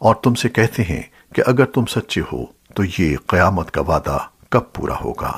اور تم سے کہتے ہیں کہ اگر تم سچے ہو تو یہ قیامت کا وعدہ کب پورا ہوگا؟